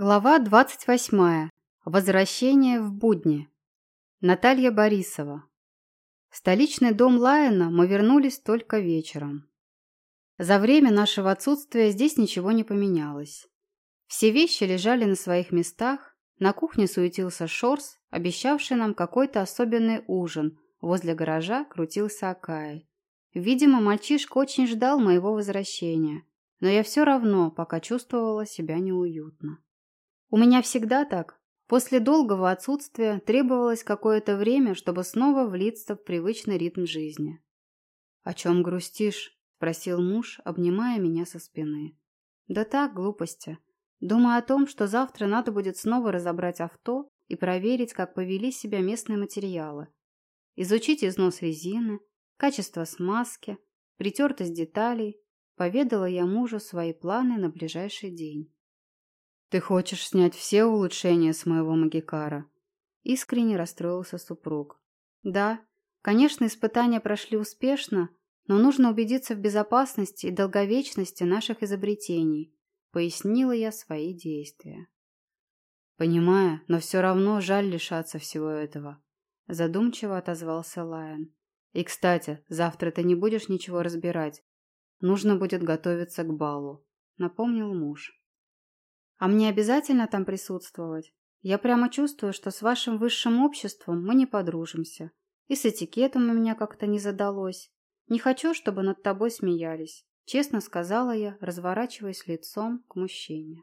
Глава 28. Возвращение в будни. Наталья Борисова. В столичный дом Лайена мы вернулись только вечером. За время нашего отсутствия здесь ничего не поменялось. Все вещи лежали на своих местах, на кухне суетился Шорс, обещавший нам какой-то особенный ужин, возле гаража крутился Акай. Видимо, мальчишка очень ждал моего возвращения, но я все равно пока чувствовала себя неуютно. У меня всегда так. После долгого отсутствия требовалось какое-то время, чтобы снова влиться в привычный ритм жизни. «О чем грустишь?» – спросил муж, обнимая меня со спины. «Да так, глупости. Думаю о том, что завтра надо будет снова разобрать авто и проверить, как повели себя местные материалы. Изучить износ резины, качество смазки, притертость деталей. Поведала я мужу свои планы на ближайший день. «Ты хочешь снять все улучшения с моего магикара?» Искренне расстроился супруг. «Да, конечно, испытания прошли успешно, но нужно убедиться в безопасности и долговечности наших изобретений», пояснила я свои действия. «Понимаю, но все равно жаль лишаться всего этого», задумчиво отозвался Лайон. «И, кстати, завтра ты не будешь ничего разбирать. Нужно будет готовиться к балу», напомнил муж. А мне обязательно там присутствовать? Я прямо чувствую, что с вашим высшим обществом мы не подружимся. И с этикетом у меня как-то не задалось. Не хочу, чтобы над тобой смеялись. Честно сказала я, разворачиваясь лицом к мужчине.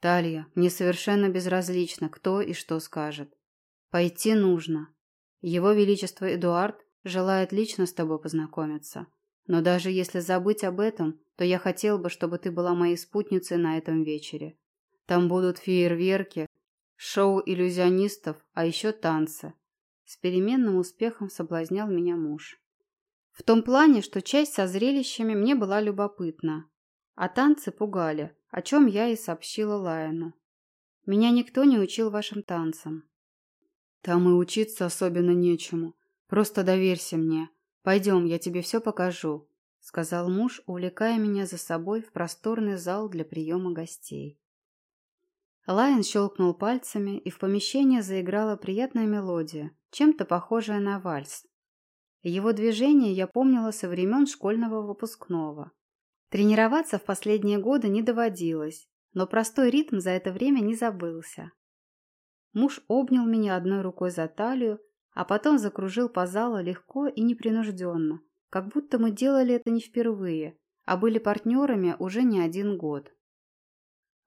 Талья, мне совершенно безразлично, кто и что скажет. Пойти нужно. Его Величество Эдуард желает лично с тобой познакомиться. Но даже если забыть об этом, то я хотел бы, чтобы ты была моей спутницей на этом вечере. Там будут фейерверки, шоу иллюзионистов, а еще танцы. С переменным успехом соблазнял меня муж. В том плане, что часть со зрелищами мне была любопытна, а танцы пугали, о чем я и сообщила Лайону. Меня никто не учил вашим танцам. Там и учиться особенно нечему. Просто доверься мне. Пойдем, я тебе все покажу, сказал муж, увлекая меня за собой в просторный зал для приема гостей. Лайон щелкнул пальцами, и в помещении заиграла приятная мелодия, чем-то похожая на вальс. Его движение я помнила со времен школьного выпускного. Тренироваться в последние годы не доводилось, но простой ритм за это время не забылся. Муж обнял меня одной рукой за талию, а потом закружил по залу легко и непринужденно, как будто мы делали это не впервые, а были партнерами уже не один год.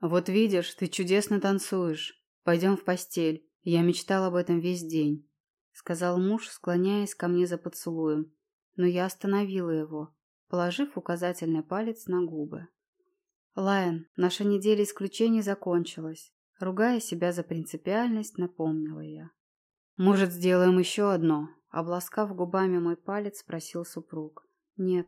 «Вот видишь, ты чудесно танцуешь. Пойдем в постель. Я мечтал об этом весь день», — сказал муж, склоняясь ко мне за поцелуем. Но я остановила его, положив указательный палец на губы. «Лайон, наша неделя исключений закончилась», — ругая себя за принципиальность, напомнила я. «Может, сделаем еще одно?» — обласкав губами мой палец, спросил супруг. «Нет.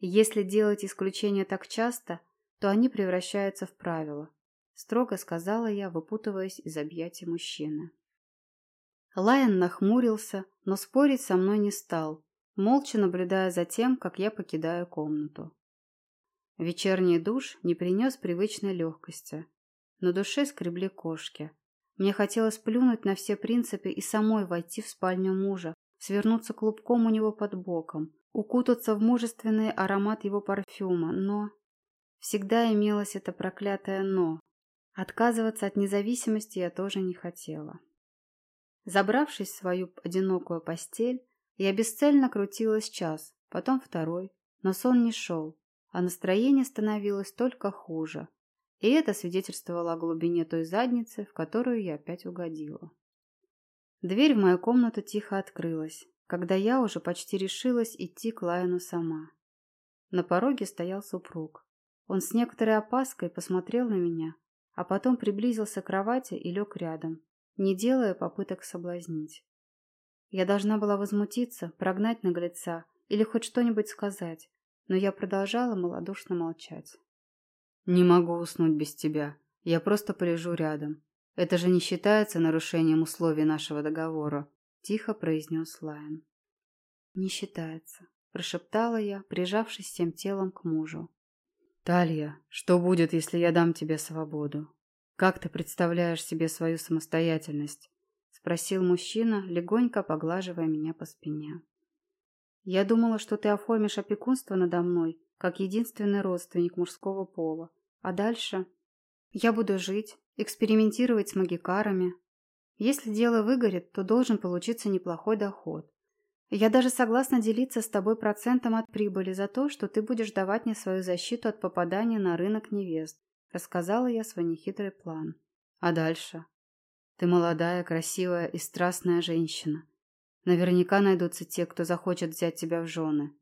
Если делать исключения так часто, то они превращаются в правила, строго сказала я, выпутываясь из объятий мужчины. Лайон нахмурился, но спорить со мной не стал, молча наблюдая за тем, как я покидаю комнату. Вечерний душ не принес привычной легкости. На душе скребли кошки. Мне хотелось плюнуть на все принципы и самой войти в спальню мужа, свернуться клубком у него под боком, укутаться в мужественный аромат его парфюма, но... Всегда имелось это проклятое «но». Отказываться от независимости я тоже не хотела. Забравшись в свою одинокую постель, я бесцельно крутилась час, потом второй, но сон не шел, а настроение становилось только хуже. И это свидетельствовало о глубине той задницы, в которую я опять угодила. Дверь в мою комнату тихо открылась, когда я уже почти решилась идти к Лайну сама. На пороге стоял супруг. Он с некоторой опаской посмотрел на меня, а потом приблизился к кровати и лег рядом, не делая попыток соблазнить. Я должна была возмутиться, прогнать наглеца или хоть что-нибудь сказать, но я продолжала малодушно молчать. «Не могу уснуть без тебя. Я просто полежу рядом. Это же не считается нарушением условий нашего договора», – тихо произнес Лайон. «Не считается», – прошептала я, прижавшись всем телом к мужу. «Талья, что будет, если я дам тебе свободу?» Как ты представляешь себе свою самостоятельность? Спросил мужчина, легонько поглаживая меня по спине. Я думала, что ты оформишь опекунство надо мной, как единственный родственник мужского пола. А дальше я буду жить, экспериментировать с магикарами. Если дело выгорит, то должен получиться неплохой доход. Я даже согласна делиться с тобой процентом от прибыли за то, что ты будешь давать мне свою защиту от попадания на рынок невест. Рассказала я свой нехитрый план. А дальше? Ты молодая, красивая и страстная женщина. Наверняка найдутся те, кто захочет взять тебя в жены.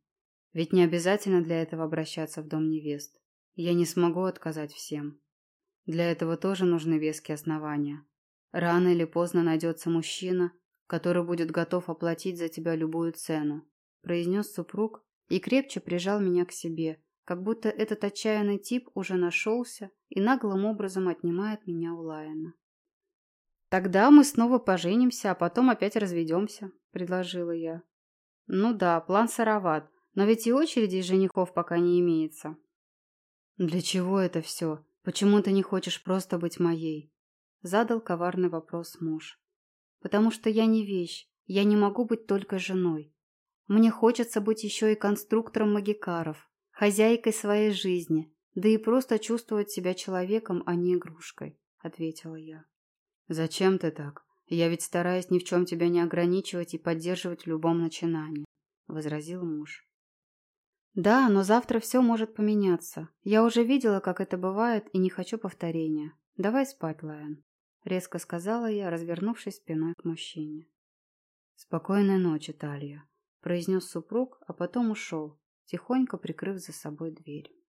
Ведь не обязательно для этого обращаться в дом невест. Я не смогу отказать всем. Для этого тоже нужны веские основания. Рано или поздно найдется мужчина, который будет готов оплатить за тебя любую цену», произнес супруг и крепче прижал меня к себе, как будто этот отчаянный тип уже нашелся и наглым образом отнимает меня у Лайена. «Тогда мы снова поженимся, а потом опять разведемся», – предложила я. «Ну да, план сыроват, но ведь и очереди женихов пока не имеется». «Для чего это все? Почему ты не хочешь просто быть моей?» – задал коварный вопрос муж потому что я не вещь, я не могу быть только женой. Мне хочется быть еще и конструктором магикаров, хозяйкой своей жизни, да и просто чувствовать себя человеком, а не игрушкой», — ответила я. «Зачем ты так? Я ведь стараюсь ни в чем тебя не ограничивать и поддерживать в любом начинании», — возразил муж. «Да, но завтра все может поменяться. Я уже видела, как это бывает, и не хочу повторения. Давай спать, Лайон». — резко сказала я, развернувшись спиной к мужчине. «Спокойной ночи, Талья», — произнес супруг, а потом ушел, тихонько прикрыв за собой дверь.